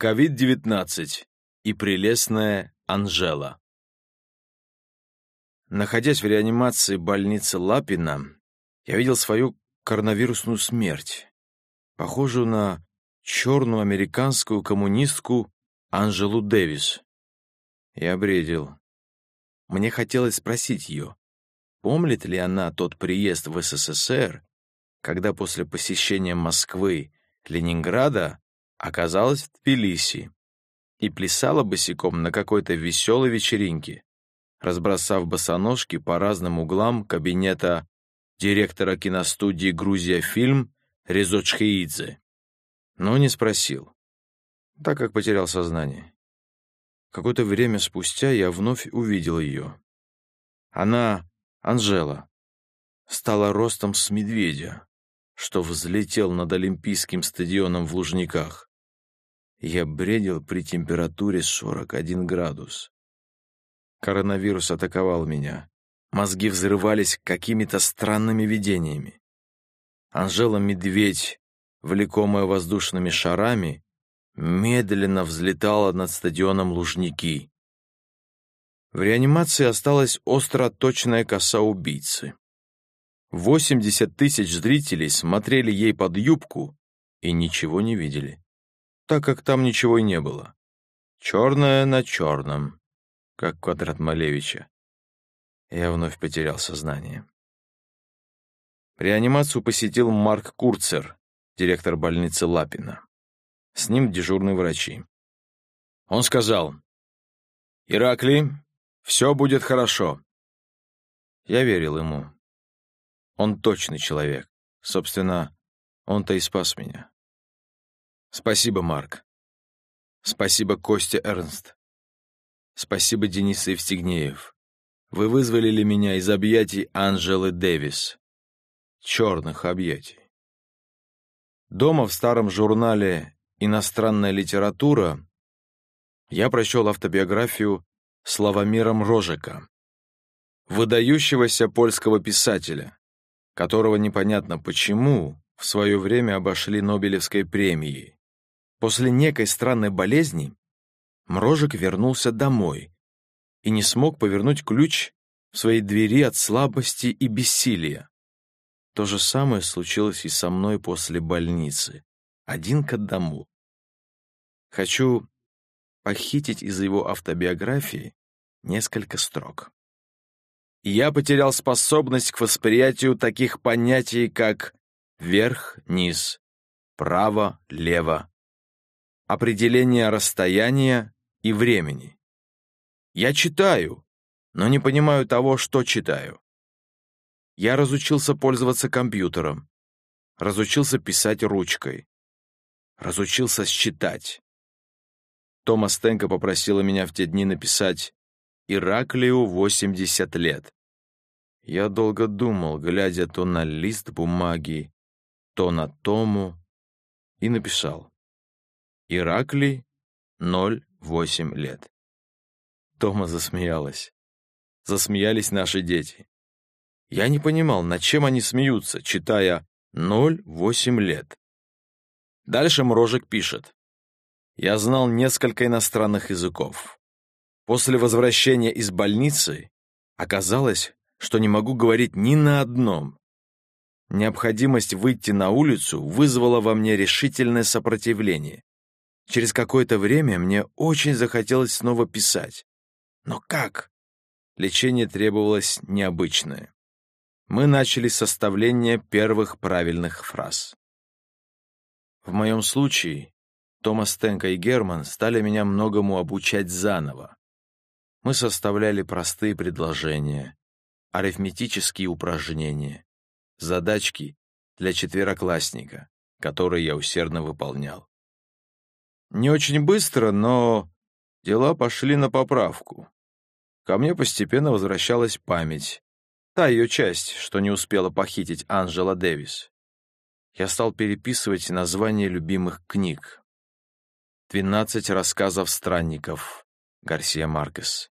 COVID-19 и прелестная Анжела. Находясь в реанимации больницы Лапина, я видел свою коронавирусную смерть, похожую на черную американскую коммунистку Анжелу Дэвис. Я бредил. Мне хотелось спросить ее, помнит ли она тот приезд в СССР, когда после посещения Москвы, Ленинграда оказалась в Тбилиси и плясала босиком на какой-то веселой вечеринке, разбросав босоножки по разным углам кабинета директора киностудии «Грузия фильм» Резо Чхеидзе. Но не спросил, так как потерял сознание. Какое-то время спустя я вновь увидел ее. Она, Анжела, стала ростом с медведя, что взлетел над Олимпийским стадионом в Лужниках. Я бредил при температуре 41 градус. Коронавирус атаковал меня. Мозги взрывались какими-то странными видениями. Анжела Медведь, влекомая воздушными шарами, медленно взлетала над стадионом Лужники. В реанимации осталась остро точная коса убийцы. 80 тысяч зрителей смотрели ей под юбку и ничего не видели так как там ничего и не было. Черное на черном, как квадрат Малевича. Я вновь потерял сознание. Реанимацию посетил Марк Курцер, директор больницы Лапина. С ним дежурные врачи. Он сказал, «Иракли, все будет хорошо». Я верил ему. Он точный человек. Собственно, он-то и спас меня. Спасибо, Марк. Спасибо, Костя Эрнст. Спасибо, Денис Евстигнеев. Вы вызволили меня из объятий Анжелы Дэвис. Черных объятий. Дома в старом журнале «Иностранная литература» я прочел автобиографию Славомира Мрожика, выдающегося польского писателя, которого непонятно почему в свое время обошли Нобелевской премией. После некой странной болезни Мрожик вернулся домой и не смог повернуть ключ в своей двери от слабости и бессилия. То же самое случилось и со мной после больницы. Один к одному. Хочу похитить из его автобиографии несколько строк. Я потерял способность к восприятию таких понятий, как верх, низ, право, лево, определение расстояния и времени. Я читаю, но не понимаю того, что читаю. Я разучился пользоваться компьютером, разучился писать ручкой, разучился считать. Тома Стенко попросила меня в те дни написать «Ираклию 80 лет». Я долго думал, глядя то на лист бумаги, то на Тому, и написал Ираклий, 0-8 лет. Тома засмеялась. Засмеялись наши дети. Я не понимал, над чем они смеются, читая 0-8 лет. Дальше Мрожик пишет. Я знал несколько иностранных языков. После возвращения из больницы оказалось, что не могу говорить ни на одном. Необходимость выйти на улицу вызвала во мне решительное сопротивление. Через какое-то время мне очень захотелось снова писать. Но как? Лечение требовалось необычное. Мы начали с составления первых правильных фраз. В моем случае Томас Тенко и Герман стали меня многому обучать заново. Мы составляли простые предложения, арифметические упражнения, задачки для четвероклассника, которые я усердно выполнял. Не очень быстро, но дела пошли на поправку. Ко мне постепенно возвращалась память. Та ее часть, что не успела похитить Анжела Дэвис. Я стал переписывать названия любимых книг. «Двенадцать рассказов странников» Гарсия Маркес.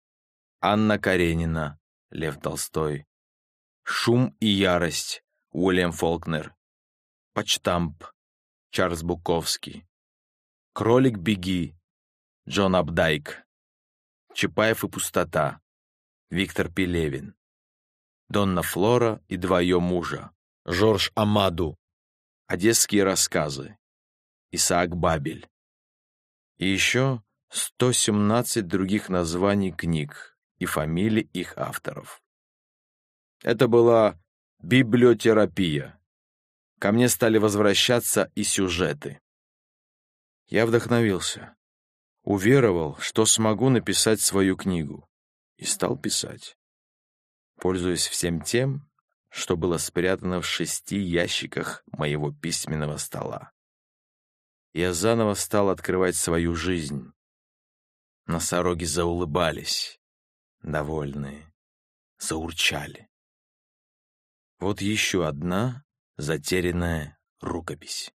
«Анна Каренина» Лев Толстой. «Шум и ярость» Уильям Фолкнер. «Почтамп» Чарльз Буковский. «Кролик, беги» Джон Абдайк, Чапаев и пустота, Виктор Пелевин, Донна Флора и два мужа, Жорж Амаду, Одесские рассказы, Исаак Бабель. И еще 117 других названий книг и фамилий их авторов. Это была библиотерапия. Ко мне стали возвращаться и сюжеты. Я вдохновился, уверовал, что смогу написать свою книгу, и стал писать, пользуясь всем тем, что было спрятано в шести ящиках моего письменного стола. Я заново стал открывать свою жизнь. Носороги заулыбались, довольные, заурчали. Вот еще одна затерянная рукопись.